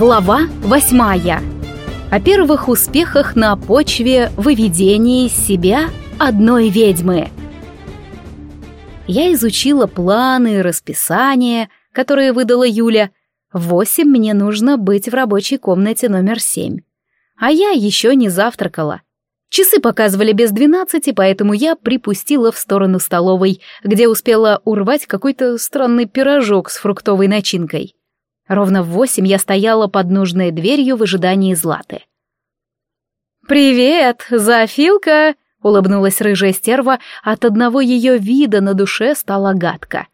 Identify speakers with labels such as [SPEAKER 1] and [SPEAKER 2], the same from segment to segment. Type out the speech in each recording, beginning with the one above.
[SPEAKER 1] Глава восьмая. О первых успехах на почве выведения из себя одной ведьмы. Я изучила планы расписание, которые выдала Юля. В восемь мне нужно быть в рабочей комнате номер семь. А я еще не завтракала. Часы показывали без двенадцати, поэтому я припустила в сторону столовой, где успела урвать какой-то странный пирожок с фруктовой начинкой. Ровно в восемь я стояла под нужной дверью в ожидании Златы. «Привет, Зоофилка!» — улыбнулась рыжая стерва, от одного ее вида на душе стало гадко.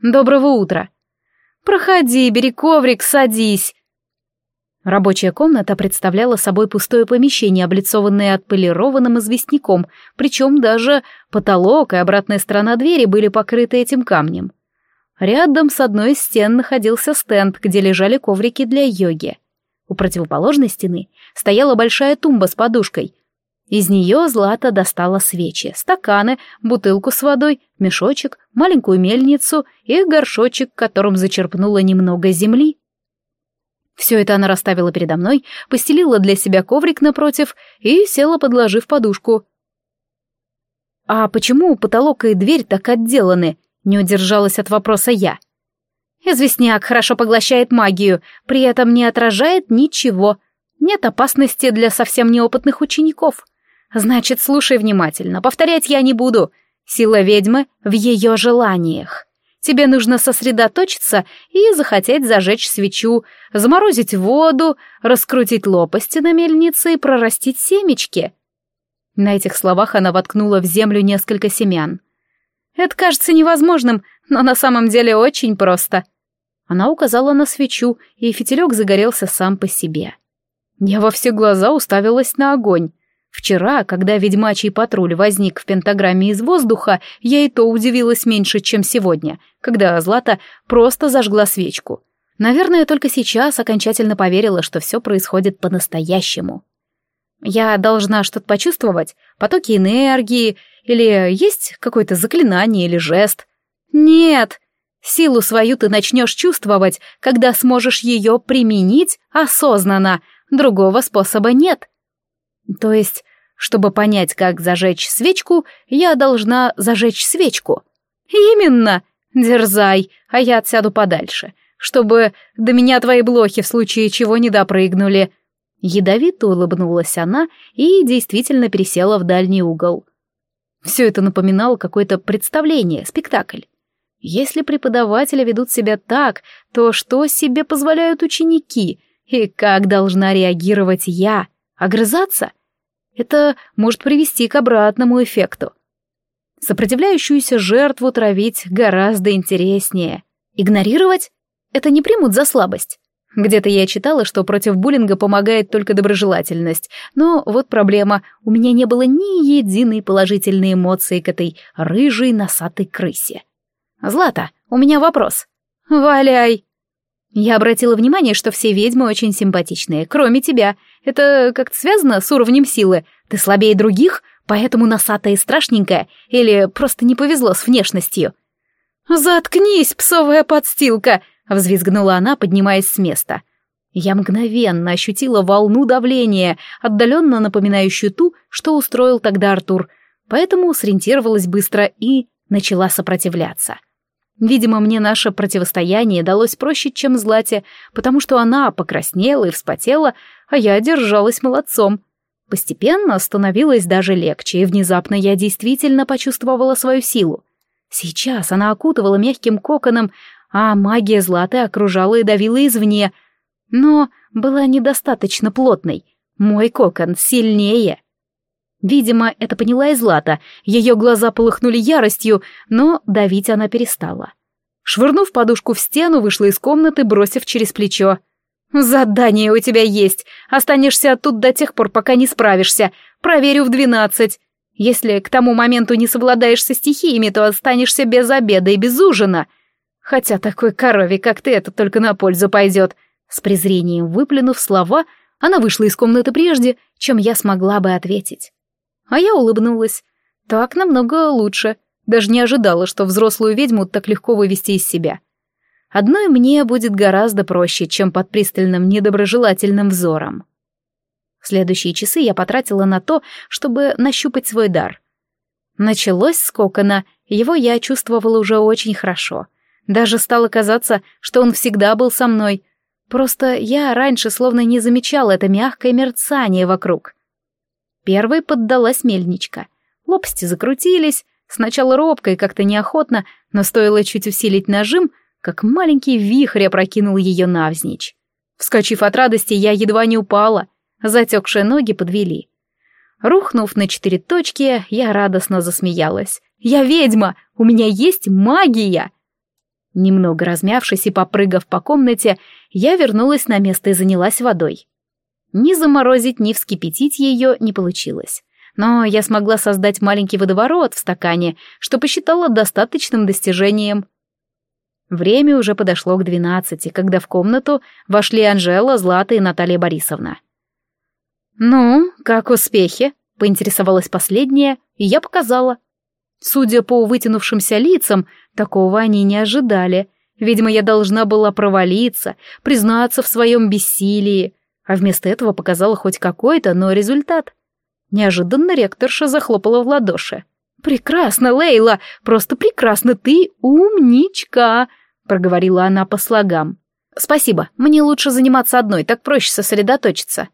[SPEAKER 1] «Доброго утра!» «Проходи, бери коврик, садись!» Рабочая комната представляла собой пустое помещение, облицованное отполированным известняком, причем даже потолок и обратная сторона двери были покрыты этим камнем. Рядом с одной из стен находился стенд, где лежали коврики для йоги. У противоположной стены стояла большая тумба с подушкой. Из нее Злата достала свечи, стаканы, бутылку с водой, мешочек, маленькую мельницу и горшочек, которым зачерпнула немного земли. Все это она расставила передо мной, постелила для себя коврик напротив и села, подложив подушку. «А почему потолок и дверь так отделаны?» Не удержалась от вопроса я. Известняк хорошо поглощает магию, при этом не отражает ничего. Нет опасности для совсем неопытных учеников. Значит, слушай внимательно, повторять я не буду. Сила ведьмы в ее желаниях. Тебе нужно сосредоточиться и захотеть зажечь свечу, заморозить воду, раскрутить лопасти на мельнице и прорастить семечки. На этих словах она воткнула в землю несколько семян. Это кажется невозможным, но на самом деле очень просто. Она указала на свечу, и фитилек загорелся сам по себе. Я во все глаза уставилась на огонь. Вчера, когда ведьмачий патруль возник в пентаграмме из воздуха, я и то удивилась меньше, чем сегодня, когда Злата просто зажгла свечку. Наверное, только сейчас окончательно поверила, что все происходит по-настоящему. Я должна что-то почувствовать, потоки энергии, или есть какое-то заклинание или жест? Нет! Силу свою ты начнешь чувствовать, когда сможешь ее применить осознанно. Другого способа нет. То есть, чтобы понять, как зажечь свечку, я должна зажечь свечку. Именно! Дерзай, а я отсяду подальше, чтобы до меня твои блохи в случае чего не допрыгнули. Ядовито улыбнулась она и действительно пересела в дальний угол. Все это напоминало какое-то представление, спектакль. Если преподаватели ведут себя так, то что себе позволяют ученики? И как должна реагировать я? Огрызаться? Это может привести к обратному эффекту. Сопротивляющуюся жертву травить гораздо интереснее. Игнорировать? Это не примут за слабость. Где-то я читала, что против буллинга помогает только доброжелательность. Но вот проблема, у меня не было ни единой положительной эмоции к этой рыжей носатой крысе. «Злата, у меня вопрос». «Валяй!» Я обратила внимание, что все ведьмы очень симпатичные, кроме тебя. Это как-то связано с уровнем силы? Ты слабее других, поэтому носатая и страшненькая? Или просто не повезло с внешностью?» «Заткнись, псовая подстилка!» Взвизгнула она, поднимаясь с места. Я мгновенно ощутила волну давления, отдаленно напоминающую ту, что устроил тогда Артур, поэтому сориентировалась быстро и начала сопротивляться. Видимо, мне наше противостояние далось проще, чем Злате, потому что она покраснела и вспотела, а я держалась молодцом. Постепенно становилось даже легче, и внезапно я действительно почувствовала свою силу. Сейчас она окутывала мягким коконом, а магия Златы окружала и давила извне, но была недостаточно плотной. Мой кокон сильнее. Видимо, это поняла и Злата. Ее глаза полыхнули яростью, но давить она перестала. Швырнув подушку в стену, вышла из комнаты, бросив через плечо. «Задание у тебя есть. Останешься тут до тех пор, пока не справишься. Проверю в двенадцать. Если к тому моменту не совладаешь со стихиями, то останешься без обеда и без ужина. Хотя такой корове, как ты, это только на пользу пойдет. С презрением выплюнув слова, она вышла из комнаты прежде, чем я смогла бы ответить. А я улыбнулась. Так намного лучше. Даже не ожидала, что взрослую ведьму так легко вывести из себя. Одной мне будет гораздо проще, чем под пристальным недоброжелательным взором. Следующие часы я потратила на то, чтобы нащупать свой дар. Началось с кокона, его я чувствовала уже очень хорошо. Даже стало казаться, что он всегда был со мной. Просто я раньше словно не замечала это мягкое мерцание вокруг. Первой поддалась мельничка. Лопасти закрутились, сначала робко и как-то неохотно, но стоило чуть усилить нажим, как маленький вихрь опрокинул ее навзничь. Вскочив от радости, я едва не упала, затекшие ноги подвели. Рухнув на четыре точки, я радостно засмеялась. «Я ведьма! У меня есть магия!» Немного размявшись и попрыгав по комнате, я вернулась на место и занялась водой. Ни заморозить, ни вскипятить ее не получилось. Но я смогла создать маленький водоворот в стакане, что посчитала достаточным достижением. Время уже подошло к двенадцати, когда в комнату вошли Анжела, Злата и Наталья Борисовна. «Ну, как успехи?» — поинтересовалась последняя, и я показала. Судя по вытянувшимся лицам, такого они не ожидали. Видимо, я должна была провалиться, признаться в своем бессилии, а вместо этого показала хоть какой-то, но результат. Неожиданно ректорша захлопала в ладоши. «Прекрасно, Лейла, просто прекрасно, ты умничка!» — проговорила она по слогам. «Спасибо, мне лучше заниматься одной, так проще сосредоточиться».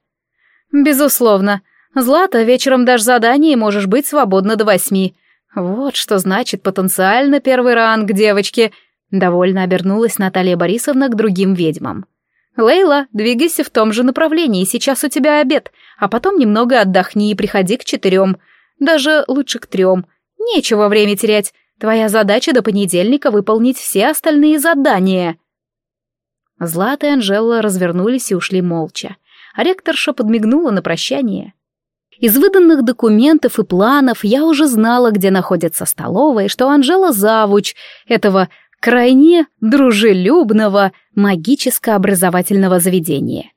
[SPEAKER 1] «Безусловно. Злата, вечером дашь задание и можешь быть свободна до восьми. Вот что значит потенциально первый ранг, девочки!» Довольно обернулась Наталья Борисовна к другим ведьмам. «Лейла, двигайся в том же направлении, сейчас у тебя обед, а потом немного отдохни и приходи к четырем. Даже лучше к трем. Нечего время терять. Твоя задача до понедельника выполнить все остальные задания». Злата и Анжела развернулись и ушли молча, а ректорша подмигнула на прощание. Из выданных документов и планов я уже знала, где находится столовая, что Анжела завуч этого крайне дружелюбного магическо-образовательного заведения.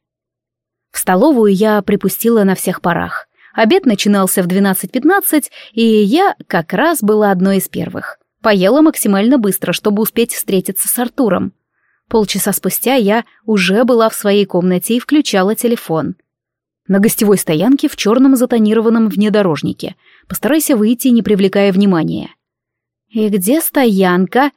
[SPEAKER 1] В столовую я припустила на всех парах. Обед начинался в 12.15, и я как раз была одной из первых. Поела максимально быстро, чтобы успеть встретиться с Артуром. Полчаса спустя я уже была в своей комнате и включала телефон. На гостевой стоянке в черном затонированном внедорожнике. Постарайся выйти, не привлекая внимания. «И где стоянка?»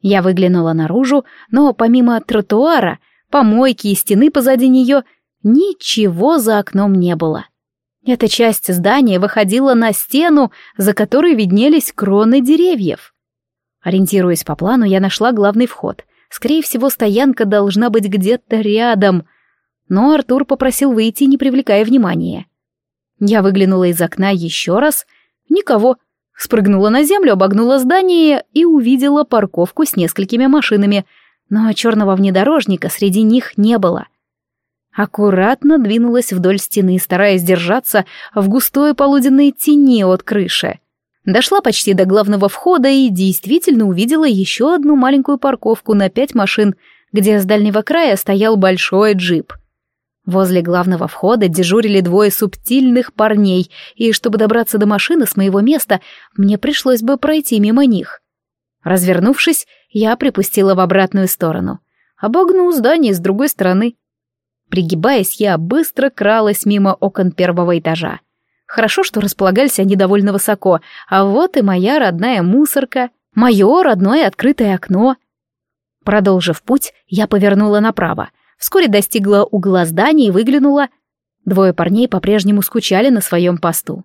[SPEAKER 1] Я выглянула наружу, но помимо тротуара, помойки и стены позади нее, ничего за окном не было. Эта часть здания выходила на стену, за которой виднелись кроны деревьев. Ориентируясь по плану, я нашла главный вход. Скорее всего, стоянка должна быть где-то рядом. Но Артур попросил выйти, не привлекая внимания. Я выглянула из окна еще раз. Никого. Спрыгнула на землю, обогнула здание и увидела парковку с несколькими машинами, но черного внедорожника среди них не было. Аккуратно двинулась вдоль стены, стараясь держаться в густой полуденной тени от крыши. Дошла почти до главного входа и действительно увидела еще одну маленькую парковку на пять машин, где с дальнего края стоял большой джип — Возле главного входа дежурили двое субтильных парней, и чтобы добраться до машины с моего места, мне пришлось бы пройти мимо них. Развернувшись, я припустила в обратную сторону. Обогнул здание с другой стороны. Пригибаясь, я быстро кралась мимо окон первого этажа. Хорошо, что располагались они довольно высоко, а вот и моя родная мусорка, мое родное открытое окно. Продолжив путь, я повернула направо — Вскоре достигла угла здания и выглянула. Двое парней по-прежнему скучали на своем посту.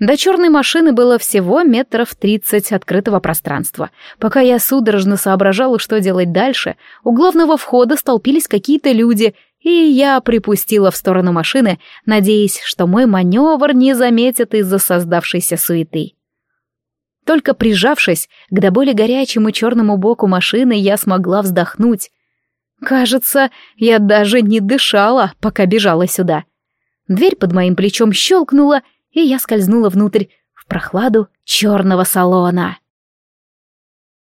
[SPEAKER 1] До черной машины было всего метров тридцать открытого пространства. Пока я судорожно соображала, что делать дальше, у главного входа столпились какие-то люди, и я припустила в сторону машины, надеясь, что мой маневр не заметят из-за создавшейся суеты. Только прижавшись к до боли горячему черному боку машины, я смогла вздохнуть. Кажется, я даже не дышала, пока бежала сюда. Дверь под моим плечом щелкнула, и я скользнула внутрь, в прохладу черного салона.